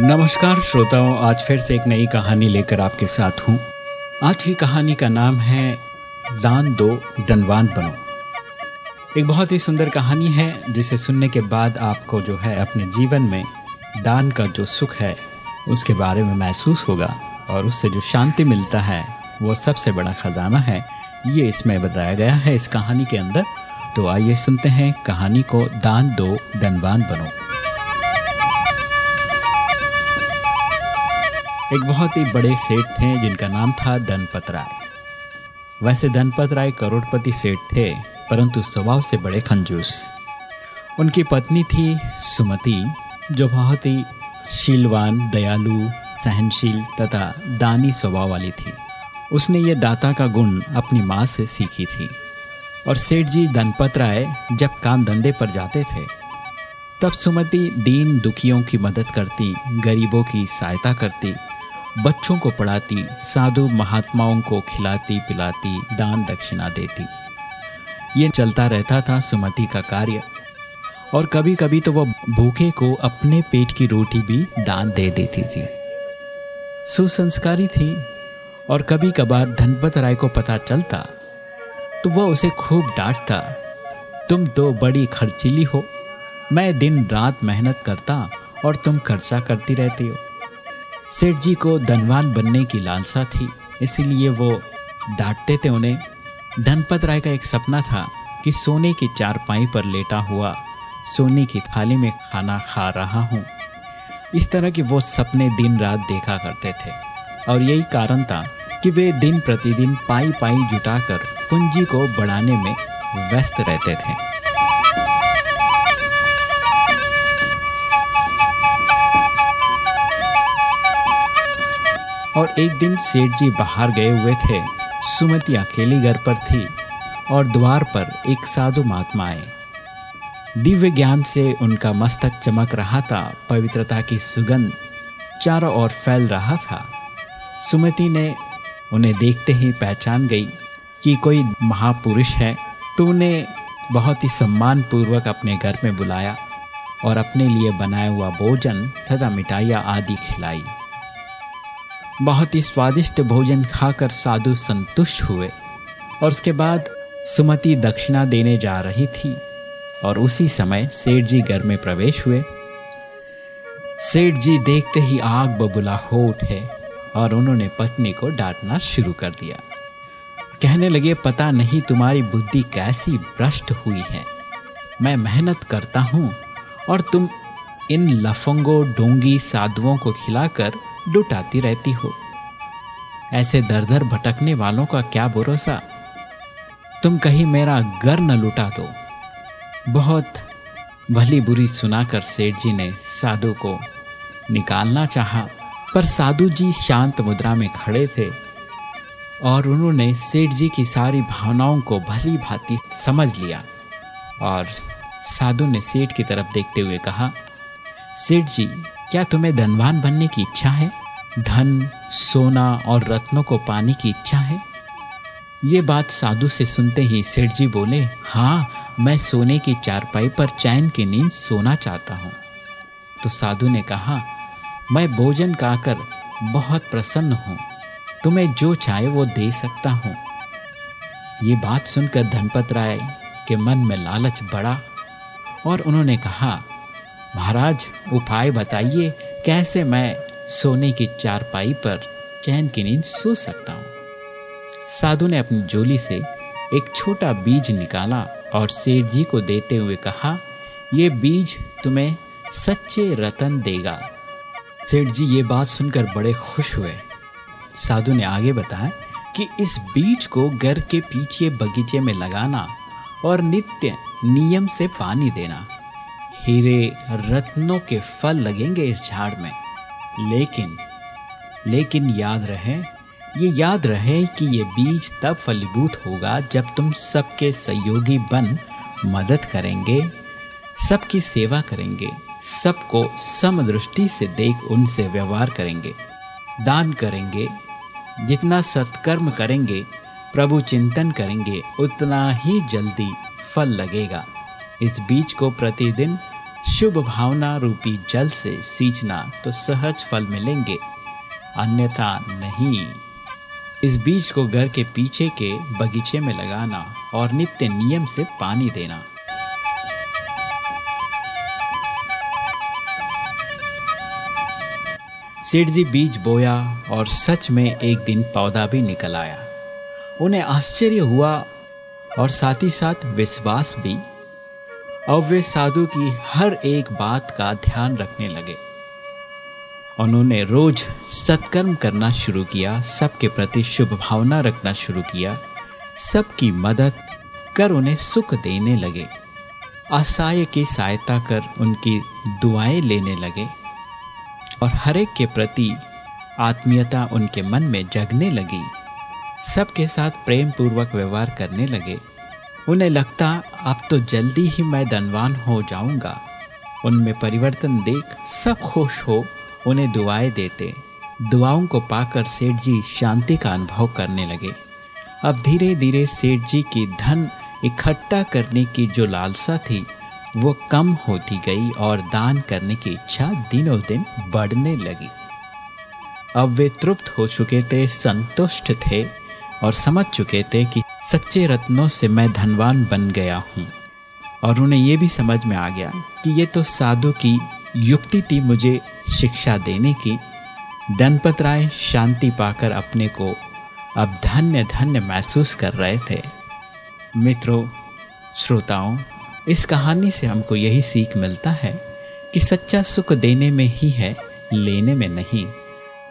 नमस्कार श्रोताओं, आज फिर से एक नई कहानी लेकर आपके साथ हूँ। आज की कहानी का नाम है, दान दो धनवान बनो। एक बहुत ही सुंदर कहानी है, जिसे सुनने के बाद आपको जो है अपने जीवन में दान का जो सुख है, उसके बारे में महसूस होगा, और उससे जो शांति मिलता है, वो सबसे बड़ा खजाना है। ये इसमें बताया गया है इस कहानी के अंदर। तो आइए सुनते हैं कहानी को, दान दो धनवान बनो। एक बहुत ही बड़े सेठ थे जिनका नाम था धनपत राय वैसे धनपत राय करोड़पति सेठ थे, परंतु स्वभाव से बड़े खंजूस। उनकी पत्नी थी सुमति, जो बहुत ही शीलवान, दयालु, सहनशील तथा दानी स्वभाव वाली थी। उसने ये दाता का गुण अपनी माँ से सीखी थी। और सेठ जी धनपत राय जब काम धंधे पर जाते थे, तब सुमति दीन दुखियों की मदद करती, गरीबों की सहायता करती बच्चों को पढ़ाती, साधु महात्माओं को खिलाती, पिलाती, दान दक्षिणा देती। ये चलता रहता था सुमति का कार्य। और कभी कभी तो वह भूखे को अपने पेट की रोटी भी दान दे देती थी। सुसंस्कारी थी, और कभी कभार धनपत राय को पता चलता तो वह उसे खूब डांटता, तुम तो बड़ी खर्चीली हो। मैं दिन रात मेहनत करता और तुम खर्चा करती रहती हो। सेठ जी को धनवान बनने की लालसा थी, इसीलिए वो डांटते थे उन्हें। धनपत राय का एक सपना था कि सोने की चारपाई पर लेटा हुआ सोने की थाली में खाना खा रहा हूँ। इस तरह के वो सपने दिन रात देखा करते थे, और यही कारण था कि वे दिन प्रतिदिन पाई पाई जुटाकर पूंजी को बढ़ाने में व्यस्त रहते थे। और एक दिन सेठ जी बाहर गए हुए थे। सुमति अकेली घर पर थी और द्वार पर एक साधु महात्मा आए। दिव्य ज्ञान से उनका मस्तक चमक रहा था, पवित्रता की सुगंध चारों ओर फैल रहा था। सुमति ने उन्हें देखते ही पहचान गई कि कोई महापुरुष है। तो उन्हें बहुत ही सम्मान पूर्वक अपने घर में बुलाया और अपने लिए बनाया हुआ भोजन तथा मिठाइयाँ आदि खिलाई। बहुत ही स्वादिष्ट भोजन खाकर साधु संतुष्ट हुए और उसके बाद सुमति दक्षिणा देने जा रही थी और उसी समय सेठ जी घर में प्रवेश हुए। सेठ जी देखते ही आग बबुला हो उठे और उन्होंने पत्नी को डांटना शुरू कर दिया। कहने लगे, पता नहीं तुम्हारी बुद्धि कैसी भ्रष्ट हुई है। मैं मेहनत करता हूँ और तुम इन लफंगों डोंगी साधुओं को खिलाकर लुटाती रहती हो। ऐसे दर दर भटकने वालों का क्या भरोसा? तुम कहीं मेरा घर न लुटा दो। बहुत भली बुरी सुनाकर सेठ जी ने साधु को निकालना चाहा, पर साधु जी शांत मुद्रा में खड़े थे और उन्होंने सेठ जी की सारी भावनाओं को भली भांति समझ लिया और साधु ने सेठ की तरफ़ देखते हुए कहा, सेठ जी, क्या तुम्हें धनवान बनने की इच्छा है? धन, सोना और रत्नों को पाने की इच्छा है? ये बात साधु से सुनते ही सेठ जी बोले हाँ मैं सोने की चारपाई पर चैन की नींद सोना चाहता हूँ। तो साधु ने कहा, मैं भोजन खाकर बहुत प्रसन्न हूँ। तुम्हें जो चाहे वो दे सकता हूँ। ये बात सुनकर धनपत राय के मन में लालच बढ़ा और उन्होंने कहा, महाराज, उपाय बताइए, कैसे मैं सोने की चारपाई पर चैन की नींद सो सकता हूँ। साधु ने अपनी जोली से एक छोटा बीज निकाला और सेठ जी को देते हुए कहा यह बीज तुम्हें सच्चे रतन देगा। सेठ जी ये बात सुनकर बड़े खुश हुए। साधु ने आगे बताया कि इस बीज को घर के पीछे बगीचे में लगाना और नित्य नियम से पानी देना। हीरे रत्नों के फल लगेंगे इस झाड़ में। लेकिन लेकिन याद रहे, ये याद रहे कि ये बीज तब फलीभूत होगा जब तुम सबके सहयोगी बन, मदद करेंगे, सबकी सेवा करेंगे, सबको समदृष्टि से देख उनसे व्यवहार करेंगे, दान करेंगे, जितना सत्कर्म करेंगे, प्रभु चिंतन करेंगे, उतना ही जल्दी फल लगेगा। इस बीज को प्रतिदिन शुभ भावना रूपी जल से सींचना तो सहज फल मिलेंगे, अन्यथा नहीं। इस बीज को घर के पीछे के बगीचे में लगाना और नित्य नियम से पानी देना। सेठ जी बीज बोया और सच में एक दिन पौधा भी निकल आया। उन्हें आश्चर्य हुआ और साथ ही साथ विश्वास भी। और वे साधु की हर एक बात का ध्यान रखने लगे। उन्होंने रोज सत्कर्म करना शुरू किया, सबके प्रति शुभ भावना रखना शुरू किया, सबकी मदद कर उन्हें सुख देने लगे, असहाय की सहायता कर उनकी दुआएँ लेने लगे, और हरेक के प्रति आत्मीयता उनके मन में जगने लगी, सबके साथ प्रेम पूर्वक व्यवहार करने लगे। उन्हें लगता, अब तो जल्दी ही मैं धनवान हो जाऊँगा। उनमें परिवर्तन देख सब खुश हो, उन्हें दुआएँ देते। दुआओं को पाकर सेठ जी शांति का अनुभव करने लगे। अब धीरे धीरे सेठ जी की धन इकट्ठा करने की जो लालसा थी, वो कम होती गई और दान करने की इच्छा दिनों दिन बढ़ने लगी। अब वे तृप्त हो चुके थे, संतुष्ट थे और समझ चुके थे कि सच्चे रत्नों से मैं धनवान बन गया हूँ। और उन्हें यह भी समझ में आ गया कि ये तो साधु की युक्ति थी मुझे शिक्षा देने की। दनपत राय शांति पाकर अपने को अब धन्य धन्य महसूस कर रहे थे। मित्रों, श्रोताओं, इस कहानी से हमको यही सीख मिलता है कि सच्चा सुख देने में ही है, लेने में नहीं।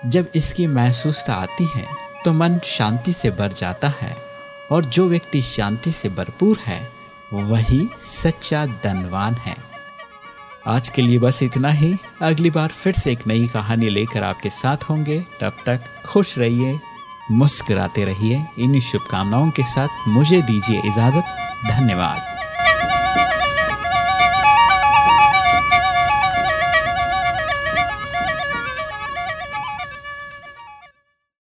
जब इसकी महसूसता आती है तो मन शांति से भर जाता है। और जो व्यक्ति शांति से भरपूर है, वही सच्चा धनवान है। आज के लिए बस इतना ही। अगली बार फिर से एक नई कहानी लेकर आपके साथ होंगे। तब तक खुश रहिए, मुस्कुराते रहिए। इन्हीं शुभकामनाओं के साथ मुझे दीजिए इजाज़त। धन्यवाद।